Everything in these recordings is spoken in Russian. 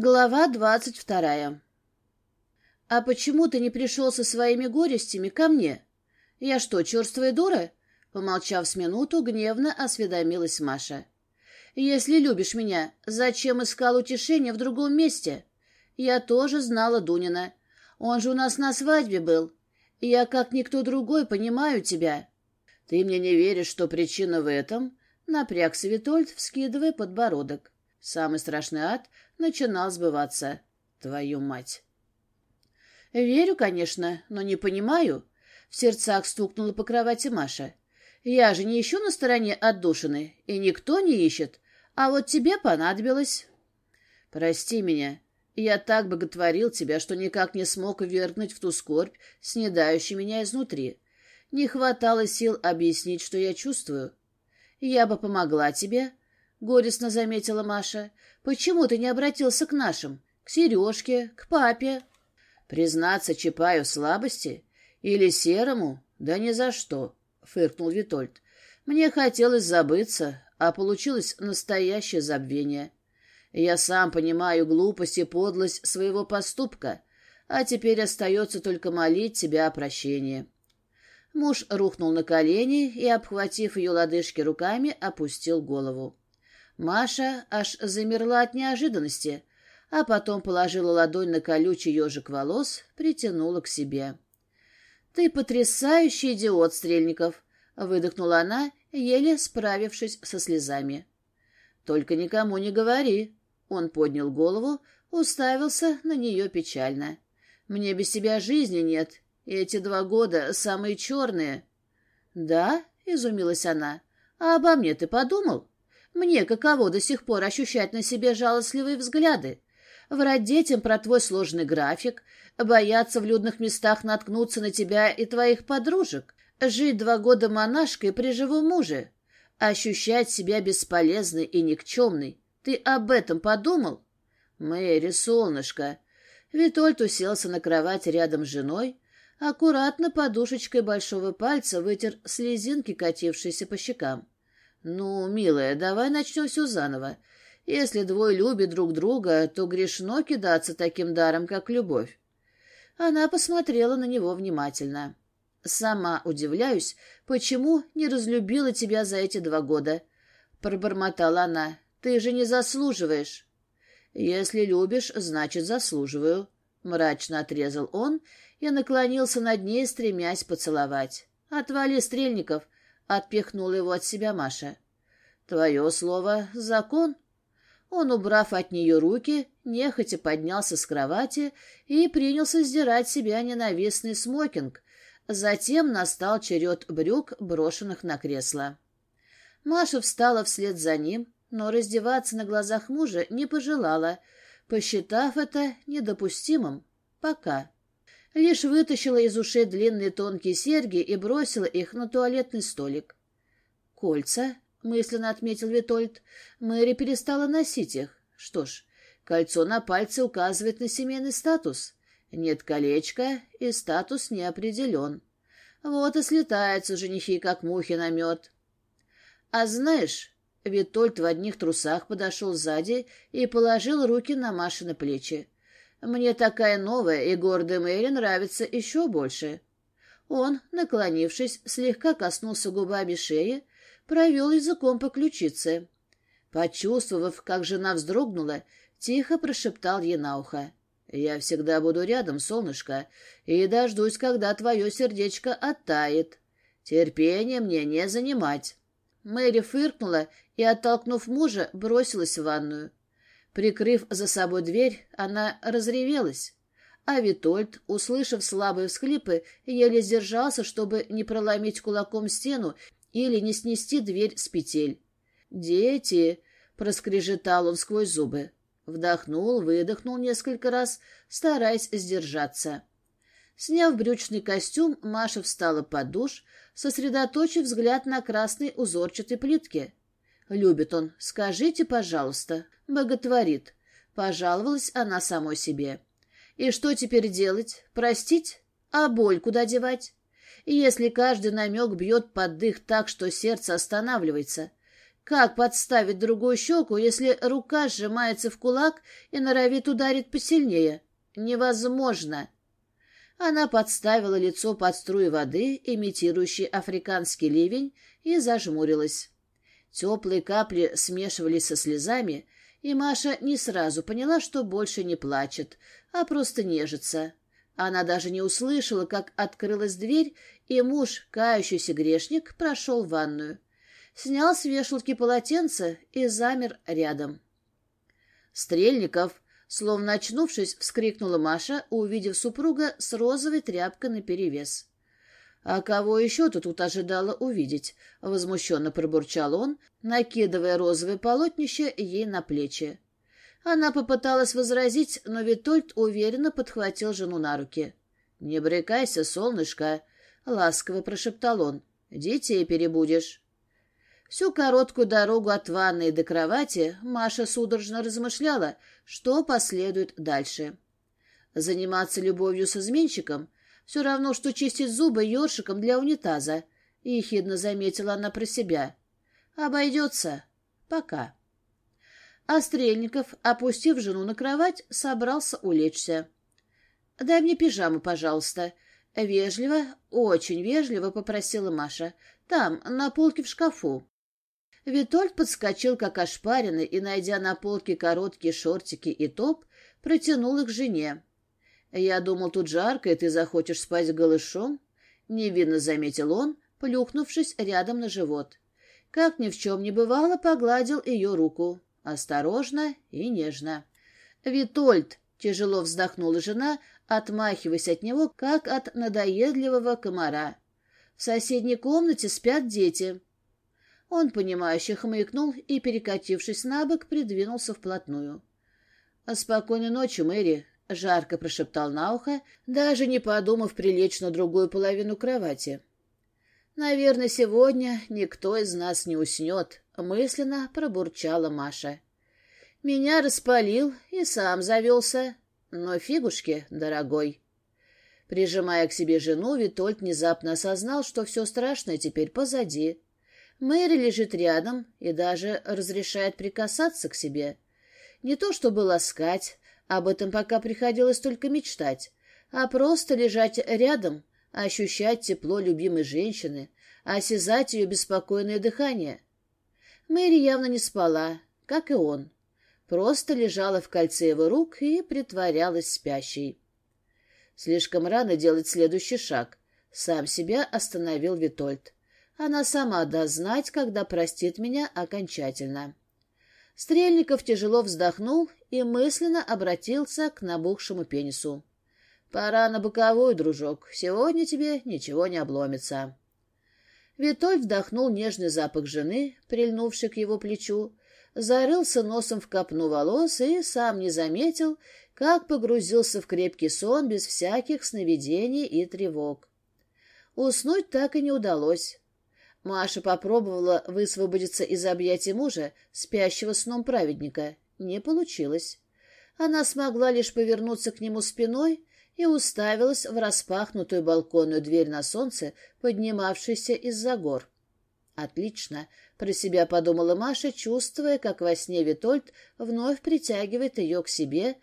Глава двадцать вторая. «А почему ты не пришел со своими горестями ко мне? Я что, черствая дура?» Помолчав с минуту, гневно осведомилась Маша. «Если любишь меня, зачем искал утешение в другом месте? Я тоже знала Дунина. Он же у нас на свадьбе был. Я, как никто другой, понимаю тебя». «Ты мне не веришь, что причина в этом?» — Напряг Светольд, вскидывая подбородок. «Самый страшный ад — начинал сбываться. Твою мать! Верю, конечно, но не понимаю. В сердцах стукнула по кровати Маша. Я же не ищу на стороне отдушины, и никто не ищет. А вот тебе понадобилось. Прости меня. Я так боготворил тебя, что никак не смог вернуть в ту скорбь, снедающую меня изнутри. Не хватало сил объяснить, что я чувствую. Я бы помогла тебе, горестно заметила Маша. «Почему ты не обратился к нашим? К Сережке, к папе?» «Признаться Чапаю слабости? Или Серому? Да ни за что!» — фыркнул Витольд. «Мне хотелось забыться, а получилось настоящее забвение. Я сам понимаю глупость и подлость своего поступка, а теперь остается только молить тебя о прощении». Муж рухнул на колени и, обхватив ее лодыжки руками, опустил голову. Маша аж замерла от неожиданности, а потом положила ладонь на колючий ежик волос, притянула к себе. «Ты потрясающий идиот, Стрельников!» — выдохнула она, еле справившись со слезами. «Только никому не говори!» Он поднял голову, уставился на нее печально. «Мне без тебя жизни нет. и Эти два года самые черные». «Да?» — изумилась она. «А обо мне ты подумал?» Мне, каково до сих пор ощущать на себе жалостливые взгляды? Врать детям про твой сложный график, бояться в людных местах наткнуться на тебя и твоих подружек, жить два года монашкой при живом муже, ощущать себя бесполезной и никчемной. Ты об этом подумал? Мэри, солнышко. Витольд уселся на кровать рядом с женой, аккуратно подушечкой большого пальца вытер слезинки, катившиеся по щекам. «Ну, милая, давай начнем все заново. Если двое любят друг друга, то грешно кидаться таким даром, как любовь». Она посмотрела на него внимательно. «Сама удивляюсь, почему не разлюбила тебя за эти два года?» Пробормотала она. «Ты же не заслуживаешь». «Если любишь, значит, заслуживаю», — мрачно отрезал он и наклонился над ней, стремясь поцеловать. «Отвали, Стрельников!» Отпихнула его от себя Маша. «Твое слово — закон». Он, убрав от нее руки, нехотя поднялся с кровати и принялся сдирать себя ненавистный смокинг. Затем настал черед брюк, брошенных на кресло. Маша встала вслед за ним, но раздеваться на глазах мужа не пожелала, посчитав это недопустимым. Пока лишь вытащила из ушей длинные тонкие серьги и бросила их на туалетный столик. «Кольца», — мысленно отметил Витольд, — «Мэри перестала носить их. Что ж, кольцо на пальце указывает на семейный статус. Нет колечка, и статус не определен. Вот и слетаются женихи, как мухи на мед». «А знаешь...» — Витольд в одних трусах подошел сзади и положил руки на Машины плечи. Мне такая новая и гордая Мэри нравится еще больше». Он, наклонившись, слегка коснулся губами шеи, провел языком по ключице. Почувствовав, как жена вздрогнула, тихо прошептал ей на ухо. «Я всегда буду рядом, солнышко, и дождусь, когда твое сердечко оттает. Терпение мне не занимать». Мэри фыркнула и, оттолкнув мужа, бросилась в ванную. Прикрыв за собой дверь, она разревелась. А Витольд, услышав слабые всхлипы, еле сдержался, чтобы не проломить кулаком стену или не снести дверь с петель. «Дети!» — проскрежетал он сквозь зубы. Вдохнул, выдохнул несколько раз, стараясь сдержаться. Сняв брючный костюм, Маша встала под душ, сосредоточив взгляд на красной узорчатой плитке — Любит он. Скажите, пожалуйста. Боготворит. Пожаловалась она самой себе. И что теперь делать? Простить? А боль куда девать? Если каждый намек бьет под дых так, что сердце останавливается. Как подставить другую щеку, если рука сжимается в кулак и норовит ударить посильнее? Невозможно. Она подставила лицо под струи воды, имитирующий африканский ливень, и зажмурилась. Теплые капли смешивались со слезами, и Маша не сразу поняла, что больше не плачет, а просто нежится. Она даже не услышала, как открылась дверь, и муж, кающийся грешник, прошел в ванную. Снял с вешалки полотенце и замер рядом. «Стрельников!» Словно очнувшись, вскрикнула Маша, увидев супруга с розовой тряпкой наперевес. «А кого еще ты тут ожидала увидеть?» — возмущенно пробурчал он, накидывая розовое полотнище ей на плечи. Она попыталась возразить, но Витольд уверенно подхватил жену на руки. «Не брекайся, солнышко!» — ласково прошептал он. «Детей перебудешь». Всю короткую дорогу от ванной до кровати Маша судорожно размышляла, что последует дальше. Заниматься любовью с изменщиком — Все равно, что чистить зубы ёршиком для унитаза, — ехидно заметила она про себя. Обойдется. Пока. А Стрельников, опустив жену на кровать, собрался улечься. — Дай мне пижаму, пожалуйста. Вежливо, очень вежливо попросила Маша. Там, на полке в шкафу. Витольд подскочил, как ошпаренный, и, найдя на полке короткие шортики и топ, протянул их жене. «Я думал, тут жарко, и ты захочешь спать голышом?» — невинно заметил он, плюхнувшись рядом на живот. Как ни в чем не бывало, погладил ее руку. Осторожно и нежно. «Витольд!» — тяжело вздохнула жена, отмахиваясь от него, как от надоедливого комара. «В соседней комнате спят дети. Он, понимающе хмыкнул и, перекатившись на бок, придвинулся вплотную. «Спокойной ночи, Мэри», — Жарко прошептал на ухо, даже не подумав прилечь на другую половину кровати. «Наверное, сегодня никто из нас не уснет», — мысленно пробурчала Маша. «Меня распалил и сам завелся. Но фигушки, дорогой». Прижимая к себе жену, Витольд внезапно осознал, что все страшное теперь позади. Мэри лежит рядом и даже разрешает прикасаться к себе. Не то чтобы ласкать, об этом пока приходилось только мечтать, а просто лежать рядом, ощущать тепло любимой женщины, осязать ее беспокойное дыхание. Мэри явно не спала, как и он. Просто лежала в кольце его рук и притворялась спящей. Слишком рано делать следующий шаг. Сам себя остановил Витольд. Она сама даст знать, когда простит меня окончательно. Стрельников тяжело вздохнул и мысленно обратился к набухшему пенису. «Пора на боковую, дружок. Сегодня тебе ничего не обломится». Витой вдохнул нежный запах жены, прильнувший к его плечу, зарылся носом в копну волос и сам не заметил, как погрузился в крепкий сон без всяких сновидений и тревог. Уснуть так и не удалось. Маша попробовала высвободиться из объятий мужа, спящего сном праведника. Не получилось. Она смогла лишь повернуться к нему спиной и уставилась в распахнутую балконную дверь на солнце, поднимавшейся из-за гор. «Отлично!» — про себя подумала Маша, чувствуя, как во сне Витольд вновь притягивает ее к себе,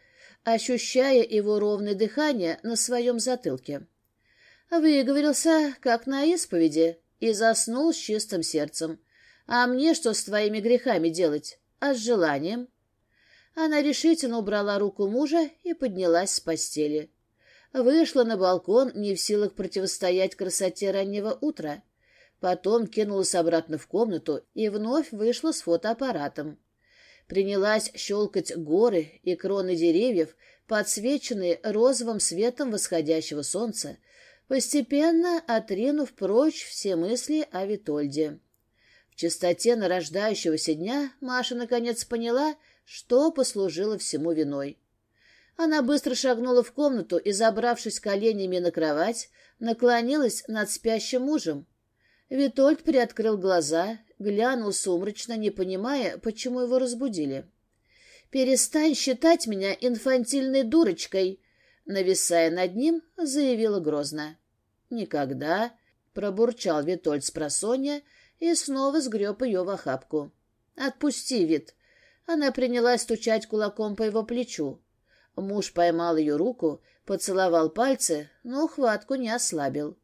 ощущая его ровное дыхание на своем затылке. «Выговорился, как на исповеди», и заснул с чистым сердцем. «А мне что с твоими грехами делать? А с желанием?» Она решительно убрала руку мужа и поднялась с постели. Вышла на балкон, не в силах противостоять красоте раннего утра. Потом кинулась обратно в комнату и вновь вышла с фотоаппаратом. Принялась щелкать горы и кроны деревьев, подсвеченные розовым светом восходящего солнца, постепенно отринув прочь все мысли о Витольде. В чистоте нарождающегося дня Маша наконец поняла, что послужило всему виной. Она быстро шагнула в комнату и, забравшись коленями на кровать, наклонилась над спящим мужем. Витольд приоткрыл глаза, глянул сумрачно, не понимая, почему его разбудили. «Перестань считать меня инфантильной дурочкой!» нависая над ним, заявила грозно. «Никогда!» — пробурчал Витольд с просонья и снова сгреб ее в охапку. «Отпусти, Вит!» Она принялась стучать кулаком по его плечу. Муж поймал ее руку, поцеловал пальцы, но хватку не ослабил.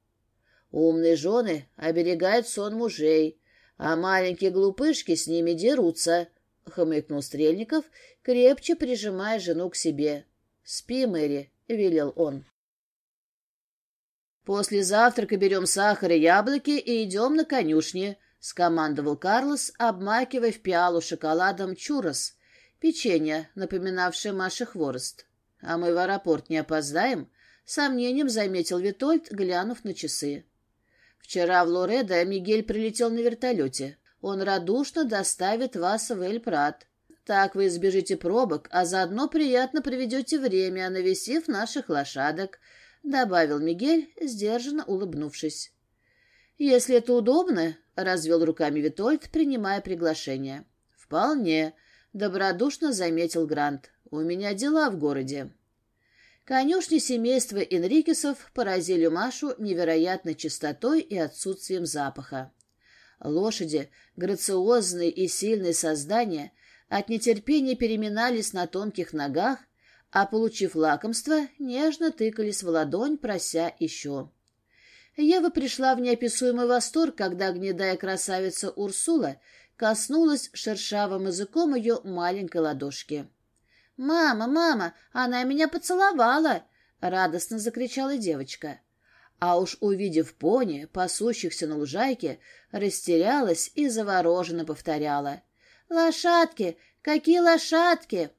Умные жены оберегают сон мужей, а маленькие глупышки с ними дерутся, — хмыкнул Стрельников, крепче прижимая жену к себе. — Спи, Мэри, — велел он. «После завтрака берем сахар и яблоки и идем на конюшни», — скомандовал Карлос, обмакивая в пиалу шоколадом чурос, печенье, напоминавшее Маше хворост. «А мы в аэропорт не опоздаем?» — сомнением заметил Витольд, глянув на часы. «Вчера в Лоредо Мигель прилетел на вертолете. Он радушно доставит вас в Эль-Прат. Так вы избежите пробок, а заодно приятно проведете время, навесив наших лошадок», — добавил Мигель, сдержанно улыбнувшись. «Если это удобно», — развел руками Витольд, принимая приглашение. «Вполне», — добродушно заметил Грант. «У меня дела в городе». Конюшни семейства Энрикесов поразили Машу невероятной чистотой и отсутствием запаха. Лошади, грациозные и сильные создания, от нетерпения переминались на тонких ногах, а, получив лакомство, нежно тыкались в ладонь, прося еще. Ева пришла в неописуемый восторг, когда гнедая красавица Урсула коснулась шершавым языком ее маленькой ладошки. «Мама, мама, она меня поцеловала!» — радостно закричала девочка. А уж увидев пони, пасущихся на лужайке, растерялась и завороженно повторяла. «Лошадки! Какие лошадки!»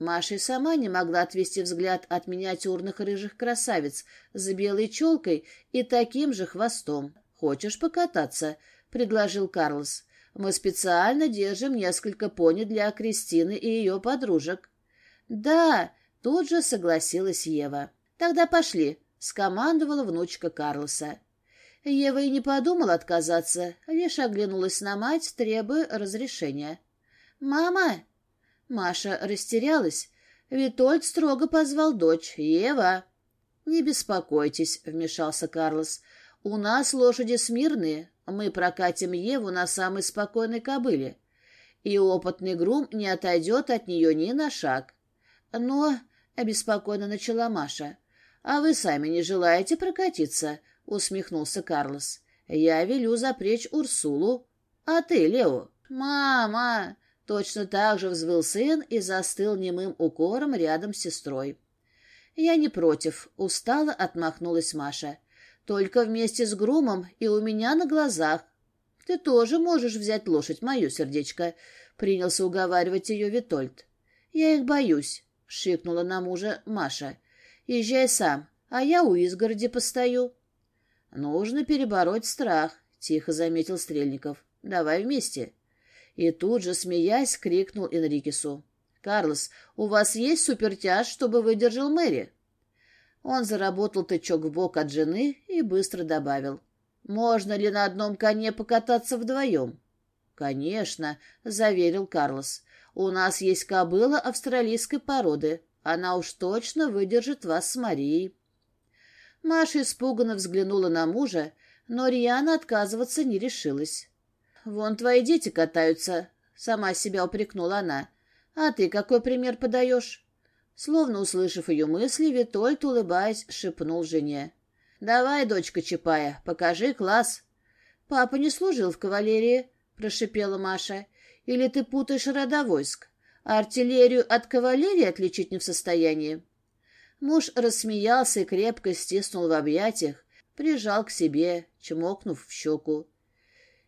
Маша и сама не могла отвести взгляд от миниатюрных рыжих красавиц с белой челкой и таким же хвостом. «Хочешь покататься?» — предложил Карлос. «Мы специально держим несколько пони для Кристины и ее подружек». «Да!» — тут же согласилась Ева. «Тогда пошли!» — скомандовала внучка Карлоса. Ева и не подумала отказаться, лишь оглянулась на мать, требуя разрешения. «Мама!» Маша растерялась. Витольд строго позвал дочь. «Ева!» «Не беспокойтесь», — вмешался Карлос. «У нас лошади смирные. Мы прокатим Еву на самой спокойной кобыле. И опытный грум не отойдет от нее ни на шаг». «Но...» — обеспокоенно начала Маша. «А вы сами не желаете прокатиться?» — усмехнулся Карлос. «Я велю запречь Урсулу. А ты, Лео?» «Мама!» точно так же взвыл сын и застыл немым укором рядом с сестрой. «Я не против», — устало отмахнулась Маша. «Только вместе с Грумом и у меня на глазах. Ты тоже можешь взять лошадь, мою сердечко», — принялся уговаривать ее Витольд. «Я их боюсь», — шикнула на мужа Маша. «Езжай сам, а я у изгороди постою». «Нужно перебороть страх», — тихо заметил Стрельников. «Давай вместе». И тут же, смеясь, крикнул Энрикесу. «Карлос, у вас есть супертяж, чтобы выдержал Мэри?» Он заработал тычок в бок от жены и быстро добавил. «Можно ли на одном коне покататься вдвоем?» «Конечно», — заверил Карлос. «У нас есть кобыла австралийской породы. Она уж точно выдержит вас с Марией». Маша испуганно взглянула на мужа, но Риана отказываться не решилась. «Вон твои дети катаются», — сама себя упрекнула она. «А ты какой пример подаешь?» Словно услышав ее мысли, Витольд, улыбаясь, шепнул жене. «Давай, дочка Чапая, покажи класс». «Папа не служил в кавалерии», — прошипела Маша. «Или ты путаешь родовойск? А артиллерию от кавалерии отличить не в состоянии». Муж рассмеялся и крепко стиснул в объятиях, прижал к себе, чмокнув в щеку.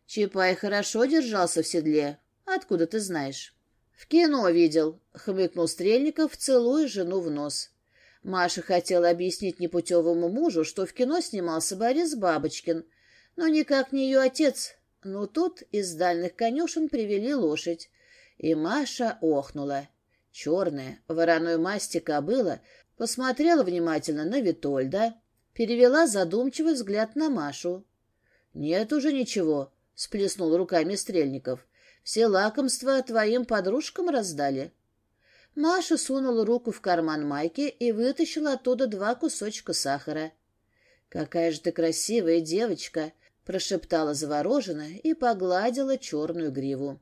Чапай хорошо держался в седле. Откуда ты знаешь? В кино видел, хмыкнул Стрельников, целуя жену в нос. Маша хотела объяснить непутевому мужу, что в кино снимался Борис Бабочкин, но никак не ее отец. Но тут из дальних конюшен привели лошадь, и Маша охнула. Черная, вороной масти кобыла посмотрела внимательно на Витольда, перевела задумчивый взгляд на Машу. «Нет уже ничего», — сплеснул руками Стрельников. — Все лакомства твоим подружкам раздали. Маша сунула руку в карман майки и вытащила оттуда два кусочка сахара. — Какая же ты красивая девочка! — прошептала завороженно и погладила черную гриву.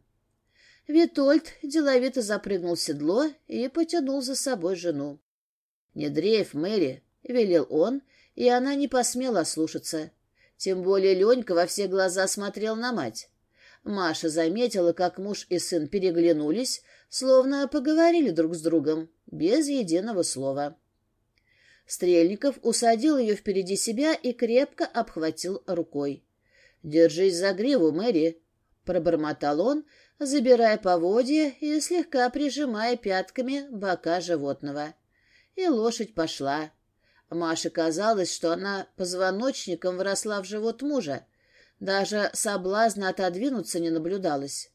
Витольд деловито запрыгнул в седло и потянул за собой жену. — Не дрейф, Мэри, — велел он, и она не посмела слушаться. Тем более Ленька во все глаза смотрел на мать. Маша заметила, как муж и сын переглянулись, словно поговорили друг с другом, без единого слова. Стрельников усадил ее впереди себя и крепко обхватил рукой. «Держись за гриву, Мэри!» — пробормотал он, забирая поводья и слегка прижимая пятками бока животного. И лошадь пошла. Маше казалось, что она позвоночником вросла в живот мужа. Даже соблазна отодвинуться не наблюдалось.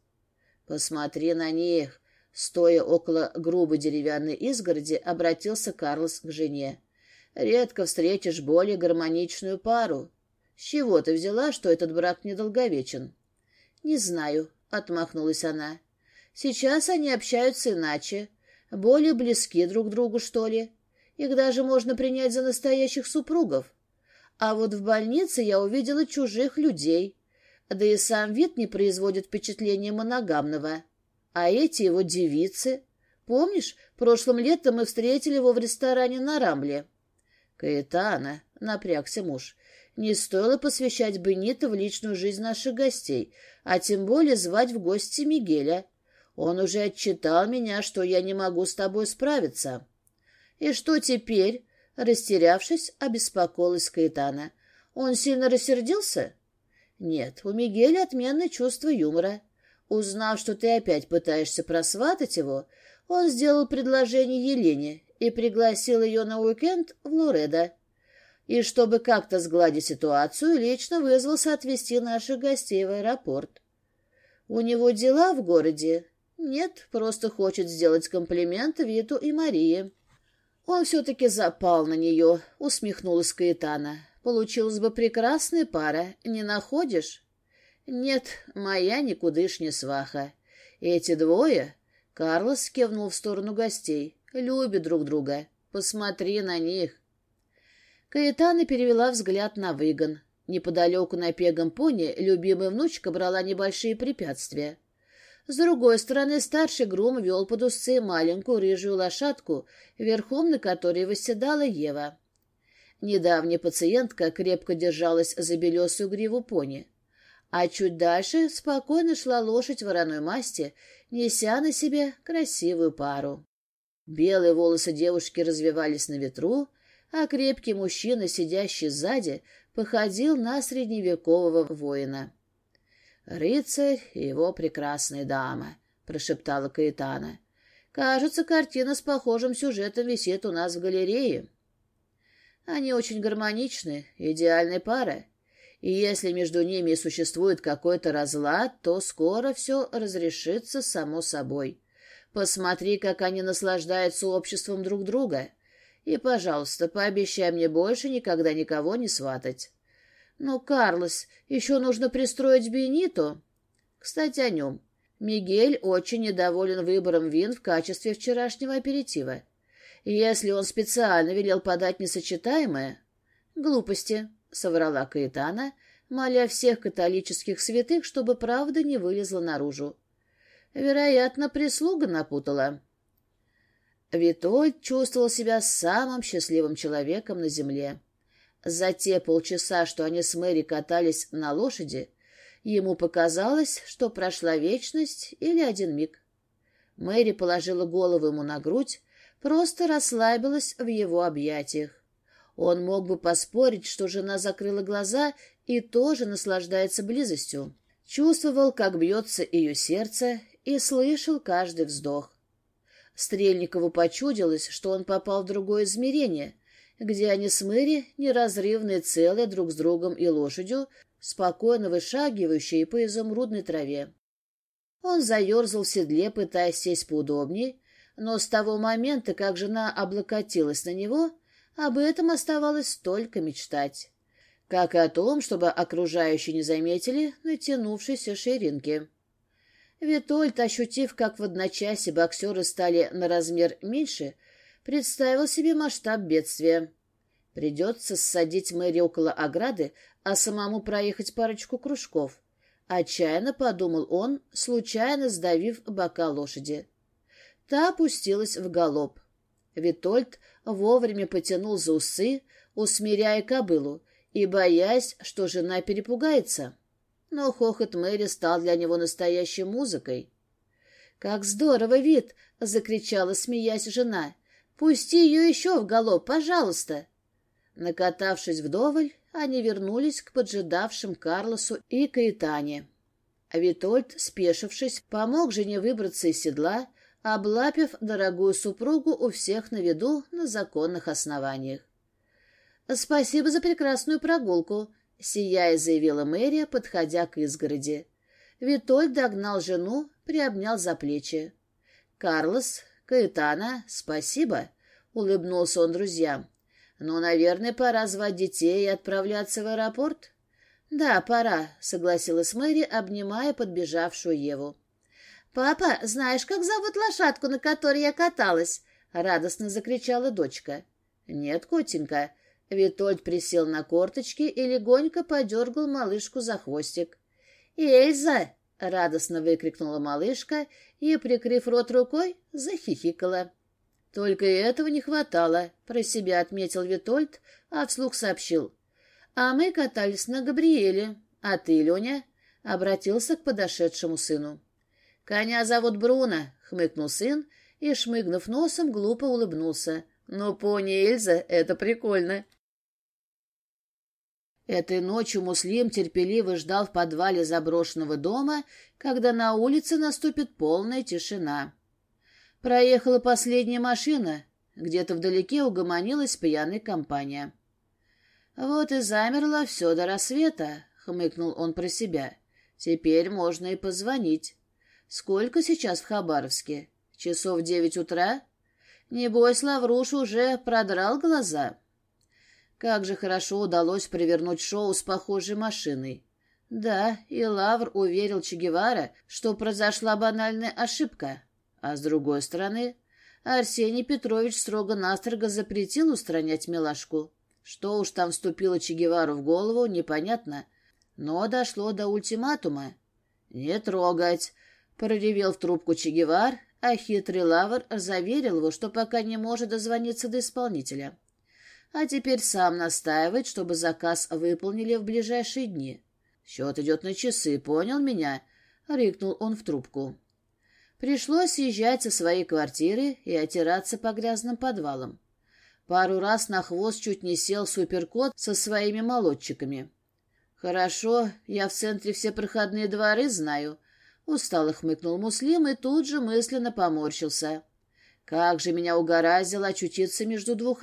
«Посмотри на них!» Стоя около грубой деревянной изгороди, обратился Карлос к жене. «Редко встретишь более гармоничную пару. С чего ты взяла, что этот брак недолговечен?» «Не знаю», отмахнулась она. Сейчас они общаются иначе, более близки друг другу, что ли. Их даже можно принять за настоящих супругов. А вот в больнице я увидела чужих людей. Да и сам вид не производит впечатления моногамного. А эти его девицы. Помнишь, прошлым летом мы встретили его в ресторане на Рамбле? Каэтана, напрягся муж, не стоило посвящать Бенита в личную жизнь наших гостей, а тем более звать в гости Мигеля. Он уже отчитал меня, что я не могу с тобой справиться. «И что теперь?» — растерявшись, обеспокоилась Каэтана. «Он сильно рассердился?» «Нет, у Мигеля отменное чувство юмора. Узнав, что ты опять пытаешься просватать его, он сделал предложение Елене и пригласил ее на уикенд в Лоредо. И чтобы как-то сгладить ситуацию, лично вызвался отвезти наших гостей в аэропорт. У него дела в городе? Нет, просто хочет сделать комплимент Виту и Марии. Он «А все-таки запал на нее, усмехнулась Каэтана. Получилась бы прекрасная пара, не находишь? Нет, моя никудышня сваха. Эти двое... Карлос кивнул в сторону гостей. Любят друг друга. Посмотри на них. Каэтана перевела взгляд на выгон. Неподалеку на пегом пони любимая внучка брала небольшие препятствия. С другой стороны, старший Грум вел под усы маленькую рыжую лошадку, верхом на которой восседала Ева. Недавняя пациентка крепко держалась за белесую гриву пони. А чуть дальше спокойно шла лошадь вороной масти, неся на себе красивую пару. Белые волосы девушки развивались на ветру, а крепкий мужчина, сидящий сзади, походил на средневекового воина. «Рыцарь и его прекрасная дама», — прошептала Каэтана. «Кажется, картина с похожим сюжетом висит у нас в галерее. Они очень гармоничны, идеальная пара, и если между ними и существует какой-то разлад, то скоро все разрешится само собой. Посмотри, как они наслаждаются обществом друг друга». И, пожалуйста, пообещай мне больше никогда никого не сватать. Ну, Карлос, еще нужно пристроить Бенито. Кстати, о нем. Мигель очень недоволен выбором вин в качестве вчерашнего аперитива. Если он специально велел подать несочетаемое... — Глупости, — соврала Каэтана, моля всех католических святых, чтобы правда не вылезла наружу. Вероятно, прислуга напутала. Витольд чувствовал себя самым счастливым человеком на земле. За те полчаса, что они с Мэри катались на лошади, ему показалось, что прошла вечность или один миг. Мэри положила голову ему на грудь, просто расслабилась в его объятиях. Он мог бы поспорить, что жена закрыла глаза и тоже наслаждается близостью. Чувствовал, как бьется ее сердце, и слышал каждый вздох. Стрельникову почудилось, что он попал в другое измерение, где они с Мэри, неразрывные целые друг с другом и лошадью, спокойно вышагивающие по изумрудной траве. Он заерзал в седле, пытаясь сесть поудобнее, но с того момента, как жена облокотилась на него, об этом оставалось только мечтать. Как и о том, чтобы окружающие не заметили натянувшейся ширинки. Витольд, ощутив, как в одночасье представил себе масштаб бедствия. Придется ссадить Мэри около ограды, а самому проехать парочку кружков. Отчаянно подумал он, случайно сдавив бока лошади. Та опустилась в галоп. Витольд вовремя потянул за усы, усмиряя кобылу, и боясь, что жена перепугается. Но хохот Мэри стал для него настоящей музыкой. «Как здорово вид!» — закричала, смеясь жена. «Пусти ее еще в галоп, пожалуйста!» Накатавшись вдоволь, они вернулись к поджидавшим Карлосу и Каэтане. Витольд, спешившись, помог жене выбраться из седла, облапив дорогую супругу у всех на виду на законных основаниях. «Спасибо за прекрасную прогулку», — сияя заявила Мэрия, подходя к изгороди. Витольд догнал жену, приобнял за плечи. «Карлос, Каэтана, спасибо», — улыбнулся он друзьям. «Ну, наверное, пора звать детей и отправляться в аэропорт». «Да, пора», — согласилась Мэри, обнимая подбежавшую Еву. «Папа, знаешь, как зовут лошадку, на которой я каталась?» — радостно закричала дочка. «Нет, котенька». Витольд присел на корточки и легонько подергал малышку за хвостик. «Эльза!» радостно выкрикнула малышка и, прикрыв рот рукой, захихикала. Только и этого не хватало, про себя отметил Витольд, а вслух сообщил. А мы катались на Габриэле. А ты, Леня? Обратился к подошедшему сыну. Коня зовут Бруно, хмыкнул сын и, шмыгнув носом, глупо улыбнулся. Но пони Эльза — это прикольно. Этой ночью Муслим терпеливо ждал в подвале заброшенного дома, когда на улице наступит полная тишина. Проехала последняя машина. Где-то вдалеке угомонилась пьяная компания. «Вот и замерло все до рассвета», — хмыкнул он про себя. «Теперь можно и позвонить. Сколько сейчас в Хабаровске? Часов девять утра? Небось, Лавруш уже продрал глаза». Как же хорошо удалось провернуть шоу с похожей машиной. Да, и Лавр уверил Че Гевара, что произошла банальная ошибка. А с другой стороны, Арсений Петрович строго-настрого запретил устранять милашку. Что уж там вступило Че Гевару в голову, непонятно. Но дошло до ультиматума. «Не трогать!» — проревел в трубку Че Гевар, а хитрый Лавр заверил его, что пока не может дозвониться до исполнителя. а теперь сам настаивает, чтобы заказ выполнили в ближайшие дни. Счет идет на часы, понял меня? — рыкнул он в трубку. Пришлось съезжать со своей квартиры и отираться по грязным подвалам. Пару раз на хвост чуть не сел суперкот со своими молодчиками. «Хорошо, я в центре все проходные дворы знаю», — устало хмыкнул Муслим и тут же мысленно поморщился. «Как же меня угораздило очутиться между двух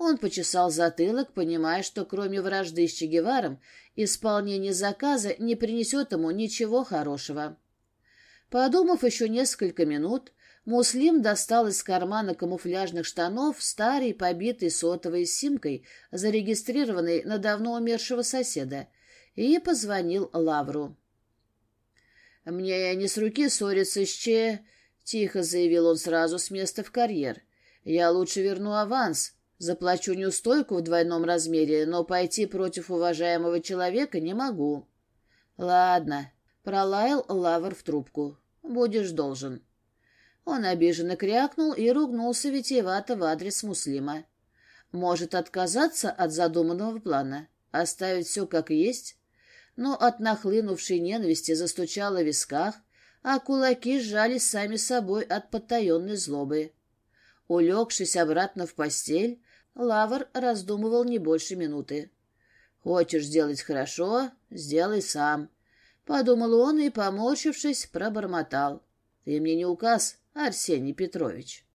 огней!» Он почесал затылок, понимая, что кроме вражды с Че Геваром, исполнение заказа не принесет ему ничего хорошего. Подумав еще несколько минут, Муслим достал из кармана камуфляжных штанов старый побитый сотовой симкой, зарегистрированный на давно умершего соседа, и позвонил Лавру. «Мне не с руки ссориться с Че...» — тихо заявил он сразу Заплачу неустойку в двойном размере, но пойти против уважаемого человека не могу. Ладно, пролаял Лавр в трубку. Будешь должен. Он обиженно крякнул и ругнулся витиевато в адрес Муслима. Может отказаться от задуманного плана, оставить все как есть, но от нахлынувшей ненависти застучало в висках, а кулаки сжали сами собой от потаенной злобы. Улегшись обратно в постель, Лавр раздумывал не больше минуты. «Хочешь сделать хорошо — сделай сам», — подумал он и, поморщившись, пробормотал. «Ты мне не указ, Арсений Петрович».